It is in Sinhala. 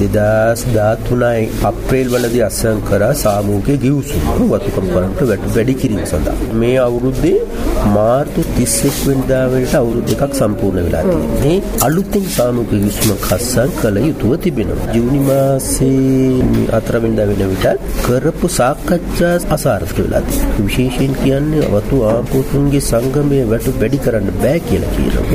2013 අප්‍රේල් වලදී අත්සන් කරා සාමූහික ගිවිසුම වතුකම් කරන්ට වැඩි කිරීම සඳහා. මේ අවුරුද්දේ මාර්තු 31 වෙනිදා වෙනට අවුරුදු දෙකක් සම්පූර්ණ වෙලා තියෙන්නේ. අලුතින් සාමූහික ගිවිසුමක් අත්සන් කළ යුතුව තිබෙනවා. ජූනි මාසේ 4 වෙනිදා වෙන විට කරපු සාකච්ඡා අසාර්ථක වෙලා තියෙනවා. විශේෂයෙන් කියන්නේ වතු ආපෝතුන්ගේ සංගමයේ වැටු වැඩි කරන්න බෑ කියලා කියනවා.